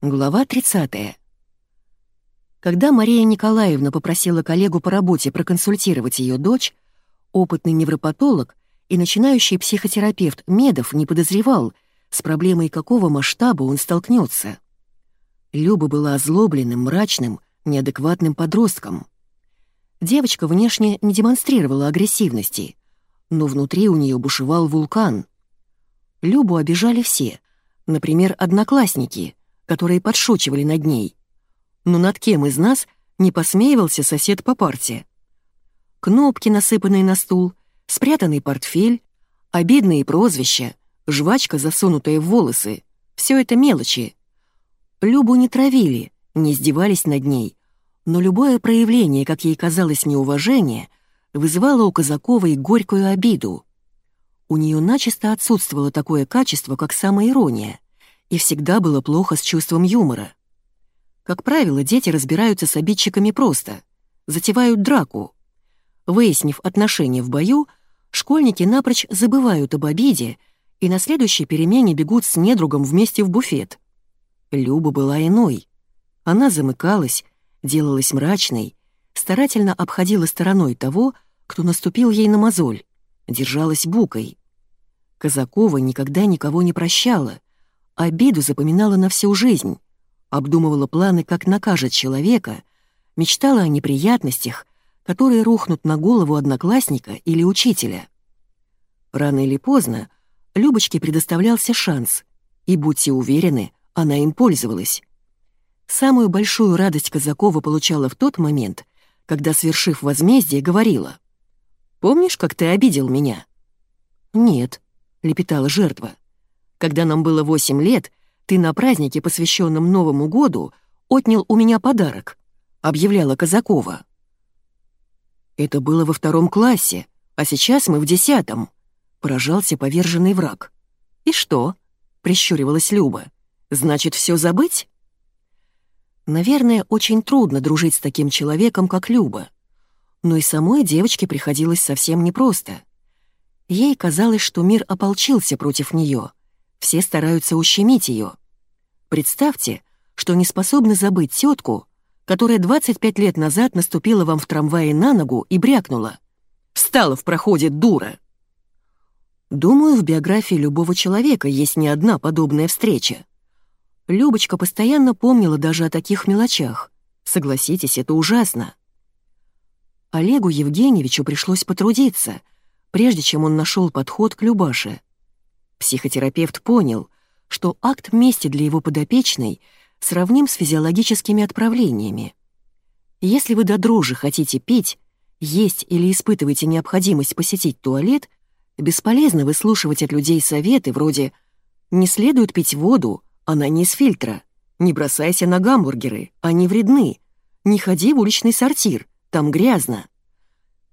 Глава 30. Когда Мария Николаевна попросила коллегу по работе проконсультировать ее дочь, опытный невропатолог и начинающий психотерапевт Медов не подозревал, с проблемой какого масштаба он столкнется. Люба была озлобленным, мрачным, неадекватным подростком. Девочка внешне не демонстрировала агрессивности, но внутри у нее бушевал вулкан. Любу обижали все, например, одноклассники — которые подшучивали над ней. Но над кем из нас не посмеивался сосед по парте? Кнопки, насыпанные на стул, спрятанный портфель, обидные прозвища, жвачка, засунутая в волосы — все это мелочи. Любу не травили, не издевались над ней, но любое проявление, как ей казалось, неуважения, вызывало у Казаковой горькую обиду. У нее начисто отсутствовало такое качество, как самоирония — и всегда было плохо с чувством юмора. Как правило, дети разбираются с обидчиками просто, затевают драку. Выяснив отношения в бою, школьники напрочь забывают об обиде и на следующей перемене бегут с недругом вместе в буфет. Люба была иной. Она замыкалась, делалась мрачной, старательно обходила стороной того, кто наступил ей на мозоль, держалась букой. Казакова никогда никого не прощала, Обиду запоминала на всю жизнь, обдумывала планы, как накажет человека, мечтала о неприятностях, которые рухнут на голову одноклассника или учителя. Рано или поздно Любочке предоставлялся шанс, и, будьте уверены, она им пользовалась. Самую большую радость Казакова получала в тот момент, когда, свершив возмездие, говорила «Помнишь, как ты обидел меня?» «Нет», — лепетала жертва. Когда нам было восемь лет, ты на празднике, посвященном Новому году, отнял у меня подарок», — объявляла Казакова. «Это было во втором классе, а сейчас мы в десятом», — поражался поверженный враг. «И что?» — прищуривалась Люба. «Значит, все забыть?» Наверное, очень трудно дружить с таким человеком, как Люба. Но и самой девочке приходилось совсем непросто. Ей казалось, что мир ополчился против нее — все стараются ущемить ее. Представьте, что не способны забыть тетку, которая 25 лет назад наступила вам в трамвае на ногу и брякнула. «Встала в проходе, дура!» Думаю, в биографии любого человека есть не одна подобная встреча. Любочка постоянно помнила даже о таких мелочах. Согласитесь, это ужасно. Олегу Евгеньевичу пришлось потрудиться, прежде чем он нашел подход к Любаше. Психотерапевт понял, что акт мести для его подопечной сравним с физиологическими отправлениями. Если вы до дрожи хотите пить, есть или испытываете необходимость посетить туалет, бесполезно выслушивать от людей советы вроде «не следует пить воду, она не из фильтра», «не бросайся на гамбургеры, они вредны», «не ходи в уличный сортир, там грязно».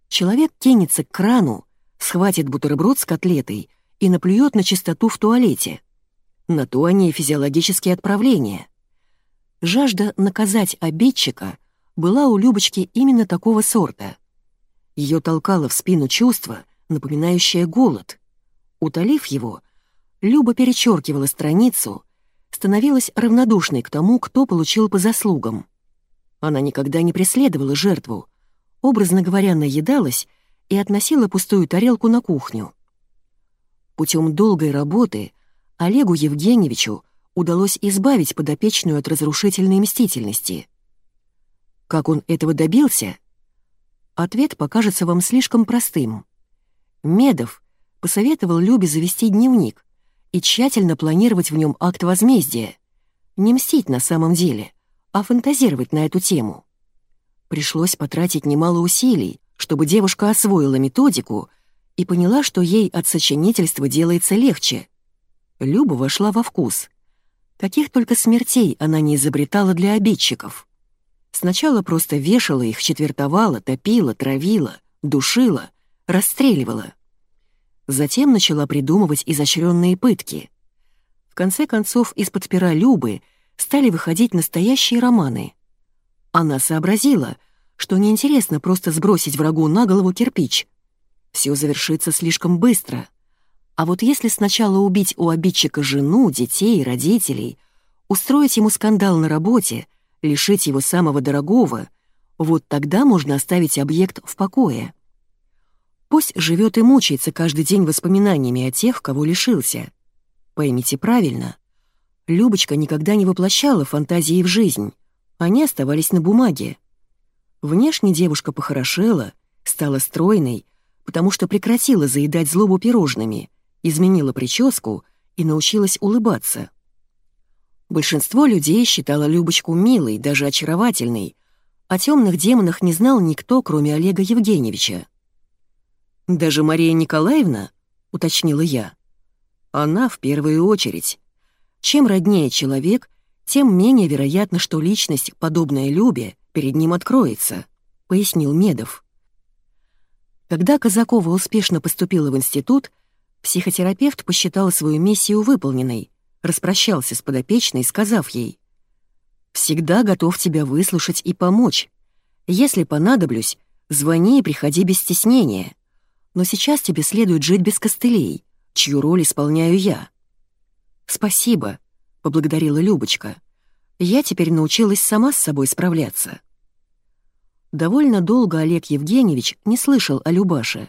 Человек кинется к крану, схватит бутерброд с котлетой и наплюет на чистоту в туалете. На то они и физиологические отправления. Жажда наказать обидчика была у Любочки именно такого сорта. Ее толкало в спину чувство, напоминающее голод. Утолив его, Люба перечеркивала страницу, становилась равнодушной к тому, кто получил по заслугам. Она никогда не преследовала жертву, образно говоря, наедалась и относила пустую тарелку на кухню. Путем долгой работы Олегу Евгеньевичу удалось избавить подопечную от разрушительной мстительности. Как он этого добился? Ответ покажется вам слишком простым. Медов посоветовал Любе завести дневник и тщательно планировать в нем акт возмездия. Не мстить на самом деле, а фантазировать на эту тему. Пришлось потратить немало усилий, чтобы девушка освоила методику и поняла, что ей от сочинительства делается легче. Люба вошла во вкус. Каких только смертей она не изобретала для обидчиков. Сначала просто вешала их, четвертовала, топила, травила, душила, расстреливала. Затем начала придумывать изощренные пытки. В конце концов, из-под пера Любы стали выходить настоящие романы. Она сообразила, что неинтересно просто сбросить врагу на голову кирпич — все завершится слишком быстро. А вот если сначала убить у обидчика жену, детей, родителей, устроить ему скандал на работе, лишить его самого дорогого, вот тогда можно оставить объект в покое. Пусть живет и мучается каждый день воспоминаниями о тех, кого лишился. Поймите правильно, Любочка никогда не воплощала фантазии в жизнь, они оставались на бумаге. Внешне девушка похорошела, стала стройной, потому что прекратила заедать злобу пирожными, изменила прическу и научилась улыбаться. Большинство людей считало Любочку милой, даже очаровательной, о темных демонах не знал никто, кроме Олега Евгеньевича. «Даже Мария Николаевна?» — уточнила я. «Она в первую очередь. Чем роднее человек, тем менее вероятно, что личность, подобная Любе, перед ним откроется», — пояснил Медов. Когда Казакова успешно поступила в институт, психотерапевт посчитал свою миссию выполненной, распрощался с подопечной, сказав ей «Всегда готов тебя выслушать и помочь. Если понадоблюсь, звони и приходи без стеснения. Но сейчас тебе следует жить без костылей, чью роль исполняю я». «Спасибо», — поблагодарила Любочка. «Я теперь научилась сама с собой справляться». Довольно долго Олег Евгеньевич не слышал о Любаше.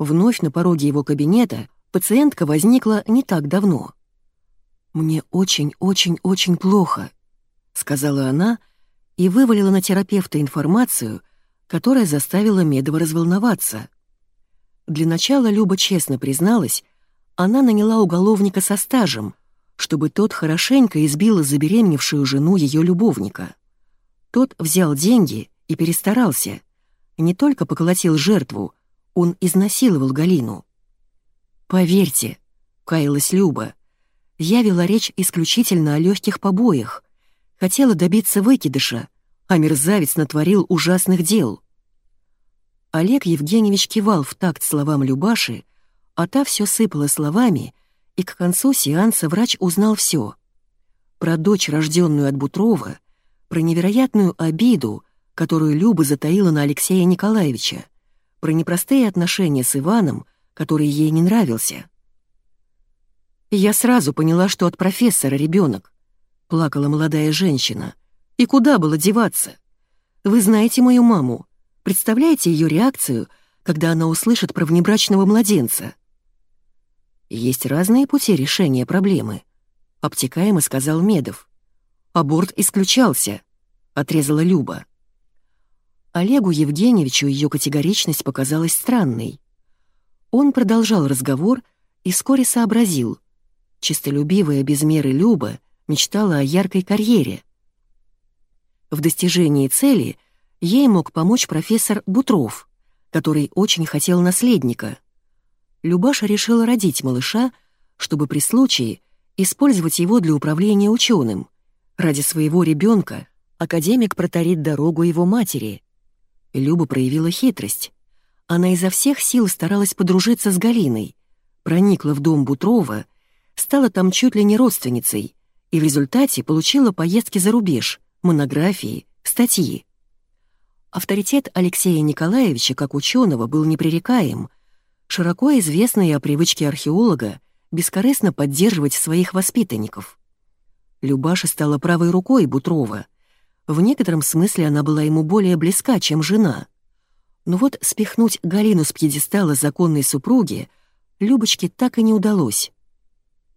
Вновь на пороге его кабинета пациентка возникла не так давно. «Мне очень-очень-очень плохо», — сказала она и вывалила на терапевта информацию, которая заставила Медова разволноваться. Для начала Люба честно призналась, она наняла уголовника со стажем, чтобы тот хорошенько избил забеременевшую жену ее любовника. Тот взял деньги и перестарался. Не только поколотил жертву, он изнасиловал Галину. «Поверьте», — каялась Люба, — «я вела речь исключительно о легких побоях, хотела добиться выкидыша, а мерзавец натворил ужасных дел». Олег Евгеньевич кивал в такт словам Любаши, а та все сыпала словами, и к концу сеанса врач узнал все. Про дочь, рожденную от Бутрова, про невероятную обиду, которую Люба затаила на Алексея Николаевича, про непростые отношения с Иваном, который ей не нравился. «Я сразу поняла, что от профессора ребенок», — плакала молодая женщина. «И куда было деваться? Вы знаете мою маму. Представляете ее реакцию, когда она услышит про внебрачного младенца?» «Есть разные пути решения проблемы», — обтекаемо сказал Медов. «Аборт исключался», — отрезала Люба. Олегу Евгеньевичу ее категоричность показалась странной. Он продолжал разговор и вскоре сообразил. Чистолюбивая без меры Люба мечтала о яркой карьере. В достижении цели ей мог помочь профессор Бутров, который очень хотел наследника. Любаша решила родить малыша, чтобы при случае использовать его для управления ученым. Ради своего ребенка академик протарит дорогу его матери — Люба проявила хитрость. Она изо всех сил старалась подружиться с Галиной, проникла в дом Бутрова, стала там чуть ли не родственницей и в результате получила поездки за рубеж, монографии, статьи. Авторитет Алексея Николаевича как ученого был непререкаем, широко известный о привычке археолога бескорыстно поддерживать своих воспитанников. Любаша стала правой рукой Бутрова, в некотором смысле она была ему более близка, чем жена. Но вот спихнуть Галину с пьедестала законной супруги Любочке так и не удалось.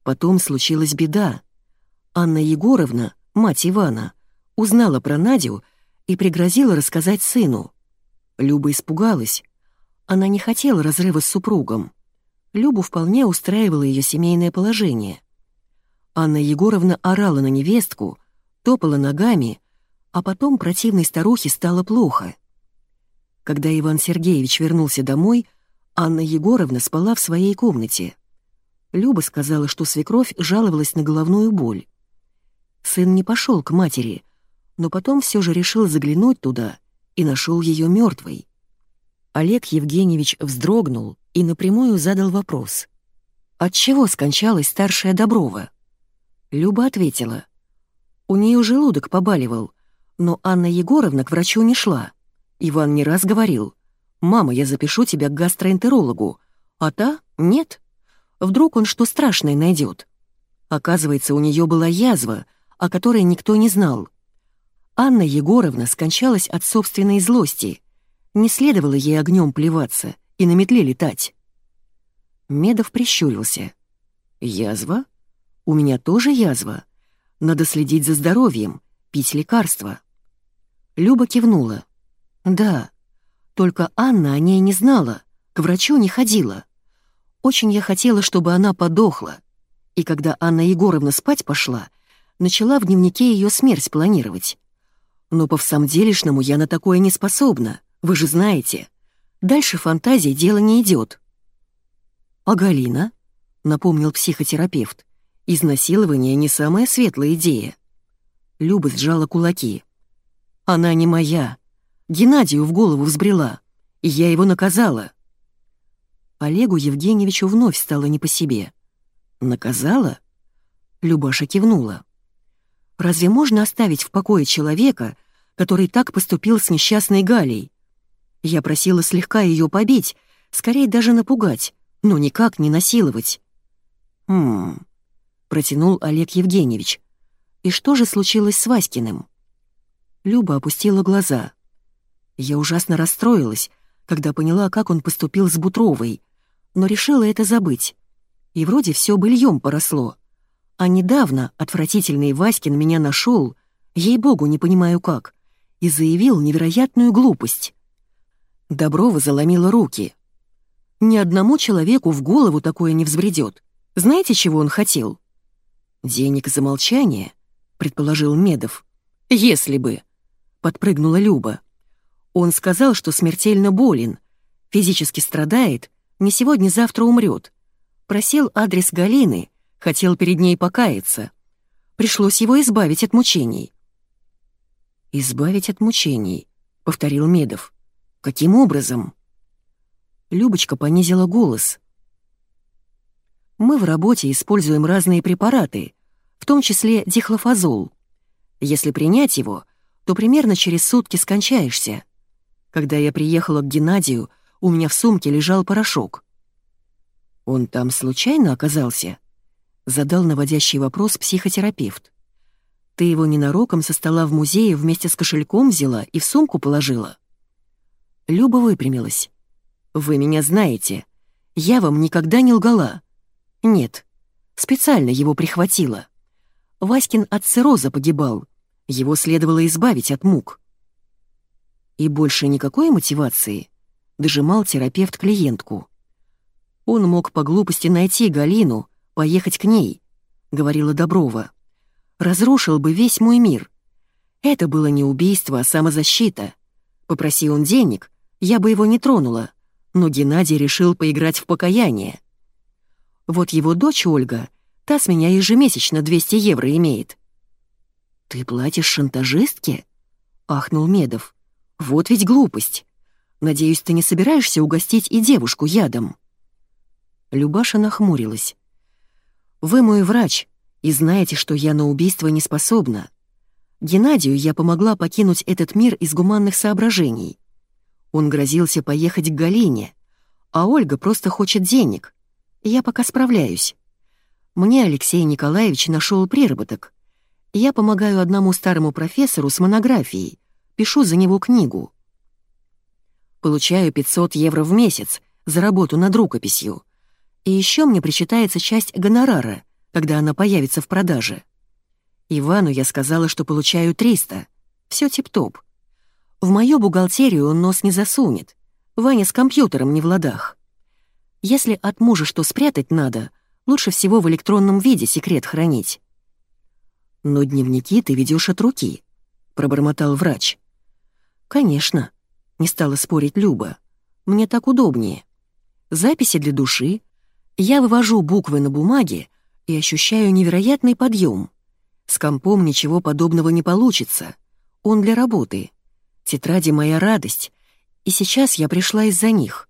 Потом случилась беда. Анна Егоровна, мать Ивана, узнала про Надю и пригрозила рассказать сыну. Люба испугалась. Она не хотела разрыва с супругом. Любу вполне устраивало ее семейное положение. Анна Егоровна орала на невестку, топала ногами, а потом противной старухе стало плохо. Когда Иван Сергеевич вернулся домой, Анна Егоровна спала в своей комнате. Люба сказала, что свекровь жаловалась на головную боль. Сын не пошел к матери, но потом все же решил заглянуть туда и нашел ее мертвой. Олег Евгеньевич вздрогнул и напрямую задал вопрос. «От чего скончалась старшая Доброва?» Люба ответила. «У нее желудок побаливал, но Анна Егоровна к врачу не шла. Иван не раз говорил, «Мама, я запишу тебя к гастроэнтерологу», а та — «Нет». Вдруг он что страшное найдет. Оказывается, у нее была язва, о которой никто не знал. Анна Егоровна скончалась от собственной злости. Не следовало ей огнем плеваться и на метле летать. Медов прищурился. «Язва? У меня тоже язва. Надо следить за здоровьем, пить лекарства». Люба кивнула. «Да, только Анна о ней не знала, к врачу не ходила. Очень я хотела, чтобы она подохла. И когда Анна Егоровна спать пошла, начала в дневнике ее смерть планировать. Но по всамделишному я на такое не способна, вы же знаете. Дальше фантазии дело не идет. «А Галина?» — напомнил психотерапевт. «Изнасилование не самая светлая идея». Люба сжала кулаки. «Она не моя. Геннадию в голову взбрела, и я его наказала». Олегу Евгеньевичу вновь стало не по себе. «Наказала?» Любаша кивнула. «Разве можно оставить в покое человека, который так поступил с несчастной Галей? Я просила слегка ее побить, скорее даже напугать, но никак не насиловать». «Хм...» — протянул Олег Евгеньевич. «И что же случилось с Васькиным?» Люба опустила глаза. Я ужасно расстроилась, когда поняла, как он поступил с Бутровой, но решила это забыть. И вроде все быльем поросло. А недавно отвратительный Васькин меня нашел, ей-богу, не понимаю как, и заявил невероятную глупость. Доброва заломила руки. Ни одному человеку в голову такое не взбредет. Знаете, чего он хотел? «Денег за молчание», — предположил Медов. «Если бы», — подпрыгнула Люба. Он сказал, что смертельно болен, физически страдает, не сегодня-завтра умрет. Просил адрес Галины, хотел перед ней покаяться. Пришлось его избавить от мучений. «Избавить от мучений», — повторил Медов. «Каким образом?» Любочка понизила голос. «Мы в работе используем разные препараты, в том числе дихлофазол. Если принять его, то примерно через сутки скончаешься. Когда я приехала к Геннадию, у меня в сумке лежал порошок. «Он там случайно оказался?» — задал наводящий вопрос психотерапевт. «Ты его ненароком со стола в музее вместе с кошельком взяла и в сумку положила?» Люба выпрямилась. «Вы меня знаете. Я вам никогда не лгала. Нет, специально его прихватила. Васькин от цирроза погибал. Его следовало избавить от мук. И больше никакой мотивации дожимал терапевт клиентку. Он мог по глупости найти Галину, поехать к ней, говорила Доброва. Разрушил бы весь мой мир. Это было не убийство, а самозащита. Попроси он денег, я бы его не тронула, но Геннадий решил поиграть в покаяние. Вот его дочь Ольга, та с меня ежемесячно 200 евро имеет. «Ты платишь шантажистке?» — ахнул Медов. Вот ведь глупость. Надеюсь, ты не собираешься угостить и девушку ядом?» Любаша нахмурилась. «Вы мой врач, и знаете, что я на убийство не способна. Геннадию я помогла покинуть этот мир из гуманных соображений. Он грозился поехать к Галине, а Ольга просто хочет денег. Я пока справляюсь. Мне Алексей Николаевич нашел приработок. Я помогаю одному старому профессору с монографией, пишу за него книгу. Получаю 500 евро в месяц за работу над рукописью. И еще мне причитается часть гонорара, когда она появится в продаже. Ивану я сказала, что получаю 300. Все тип-топ. В мою бухгалтерию он нос не засунет. Ваня с компьютером не в ладах. Если от мужа что спрятать надо, лучше всего в электронном виде секрет хранить. «Но дневники ты ведешь от руки», — пробормотал врач. «Конечно», — не стала спорить Люба. «Мне так удобнее. Записи для души. Я вывожу буквы на бумаге и ощущаю невероятный подъем. С компом ничего подобного не получится. Он для работы. Тетради — моя радость, и сейчас я пришла из-за них».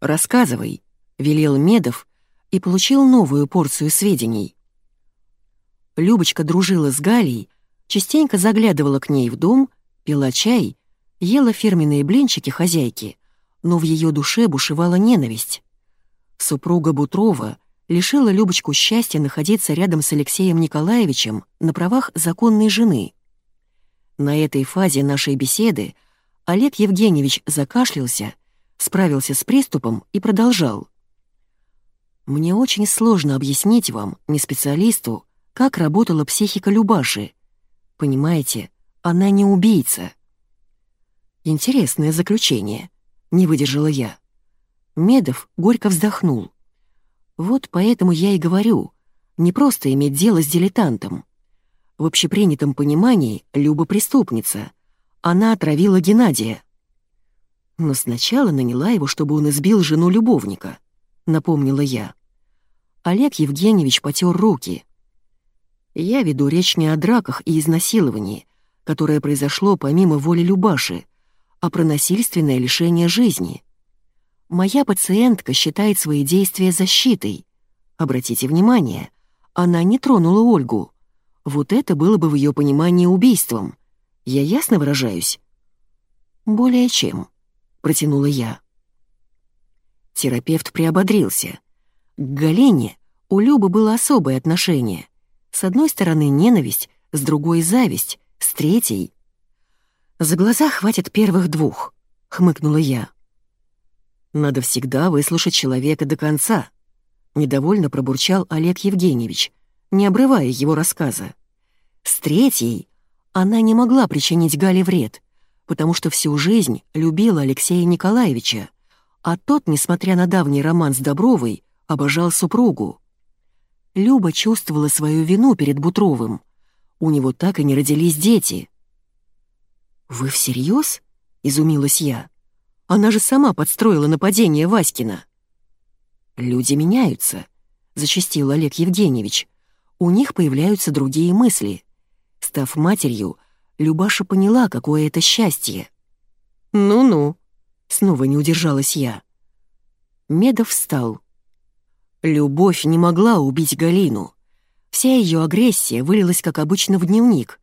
«Рассказывай», — велел Медов и получил новую порцию сведений. Любочка дружила с Галей, частенько заглядывала к ней в дом — пила чай, ела фирменные блинчики хозяйки, но в ее душе бушевала ненависть. Супруга Бутрова лишила Любочку счастья находиться рядом с Алексеем Николаевичем на правах законной жены. На этой фазе нашей беседы Олег Евгеньевич закашлялся, справился с приступом и продолжал. «Мне очень сложно объяснить вам, не специалисту, как работала психика Любаши. Понимаете, она не убийца». «Интересное заключение», — не выдержала я. Медов горько вздохнул. Вот поэтому я и говорю, не просто иметь дело с дилетантом. В общепринятом понимании Люба преступница. Она отравила Геннадия. Но сначала наняла его, чтобы он избил жену любовника, напомнила я. Олег Евгеньевич потер руки. Я веду речь не о драках и изнасиловании, которое произошло помимо воли Любаши, а про насильственное лишение жизни — Моя пациентка считает свои действия защитой. Обратите внимание, она не тронула Ольгу. Вот это было бы в ее понимании убийством. Я ясно выражаюсь? Более чем, протянула я. Терапевт приободрился. К Галине у Любы было особое отношение. С одной стороны ненависть, с другой зависть, с третьей... «За глаза хватит первых двух», — хмыкнула я. Надо всегда выслушать человека до конца», — недовольно пробурчал Олег Евгеньевич, не обрывая его рассказа. С третьей она не могла причинить Гале вред, потому что всю жизнь любила Алексея Николаевича, а тот, несмотря на давний роман с Добровой, обожал супругу. Люба чувствовала свою вину перед Бутровым. У него так и не родились дети. «Вы всерьез?» — изумилась я. Она же сама подстроила нападение Васькина. «Люди меняются», — зачастил Олег Евгеньевич. «У них появляются другие мысли. Став матерью, Любаша поняла, какое это счастье». «Ну-ну», — снова не удержалась я. Медов встал. Любовь не могла убить Галину. Вся ее агрессия вылилась, как обычно, в дневник.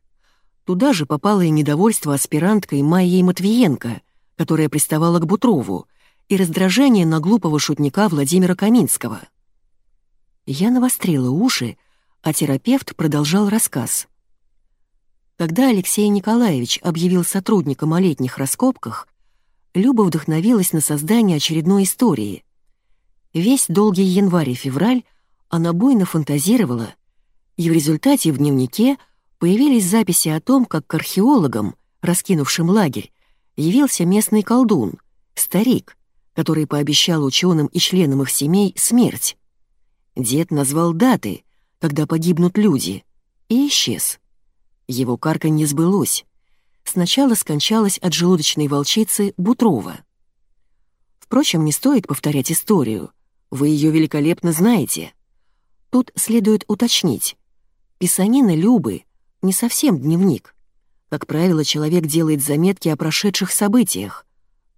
Туда же попало и недовольство аспиранткой Майей Матвиенко — которая приставала к Бутрову, и раздражение на глупого шутника Владимира Каминского. Я навострила уши, а терапевт продолжал рассказ. Когда Алексей Николаевич объявил сотрудникам о летних раскопках, Люба вдохновилась на создание очередной истории. Весь долгий январь и февраль она буйно фантазировала, и в результате в дневнике появились записи о том, как к археологам, раскинувшим лагерь, явился местный колдун, старик, который пообещал ученым и членам их семей смерть. Дед назвал даты, когда погибнут люди, и исчез. Его карка не сбылось. Сначала скончалась от желудочной волчицы Бутрова. Впрочем, не стоит повторять историю. Вы ее великолепно знаете. Тут следует уточнить. Писанина Любы — не совсем дневник. Как правило, человек делает заметки о прошедших событиях.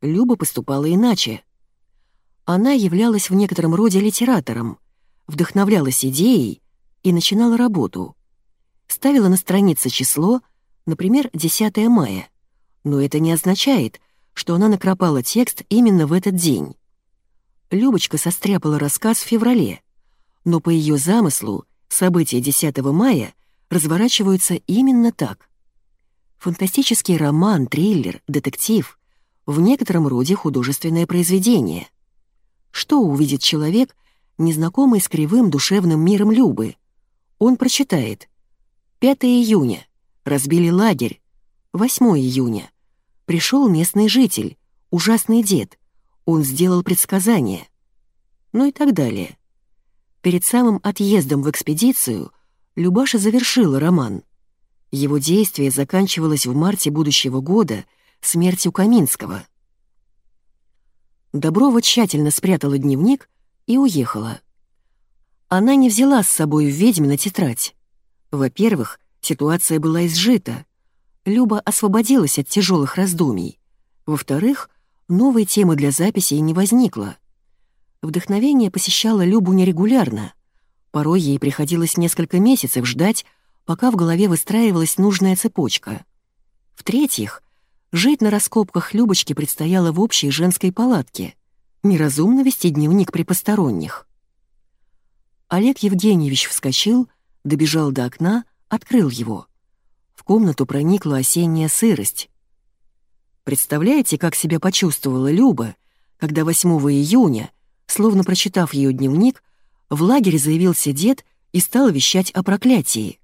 Люба поступала иначе. Она являлась в некотором роде литератором, вдохновлялась идеей и начинала работу. Ставила на странице число, например, 10 мая, но это не означает, что она накропала текст именно в этот день. Любочка состряпала рассказ в феврале, но по ее замыслу события 10 мая разворачиваются именно так. Фантастический роман, триллер, детектив — в некотором роде художественное произведение. Что увидит человек, незнакомый с кривым душевным миром Любы? Он прочитает. 5 июня. Разбили лагерь. 8 июня. Пришел местный житель, ужасный дед. Он сделал предсказание. Ну и так далее. Перед самым отъездом в экспедицию Любаша завершила роман — его действие заканчивалось в марте будущего года смертью Каминского. Доброва тщательно спрятала дневник и уехала. Она не взяла с собой ведьмина тетрадь. Во-первых, ситуация была изжита. Люба освободилась от тяжелых раздумий. Во-вторых, новой темы для записи не возникло. Вдохновение посещало Любу нерегулярно. Порой ей приходилось несколько месяцев ждать, пока в голове выстраивалась нужная цепочка. В-третьих, жить на раскопках Любочки предстояло в общей женской палатке. Неразумно вести дневник при посторонних. Олег Евгеньевич вскочил, добежал до окна, открыл его. В комнату проникла осенняя сырость. Представляете, как себя почувствовала Люба, когда 8 июня, словно прочитав ее дневник, в лагере заявился дед и стал вещать о проклятии.